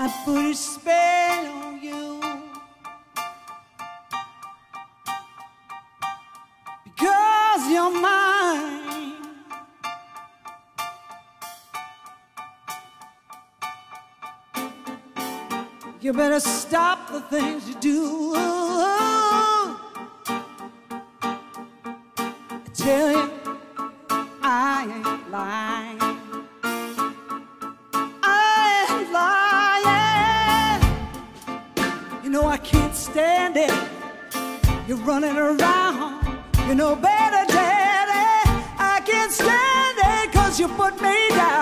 I put a spell on you. Because you're mine. You better stop the things you do. I tell you, can't stand it. You're running around. You know better, Daddy. I can't stand it cause you put me down.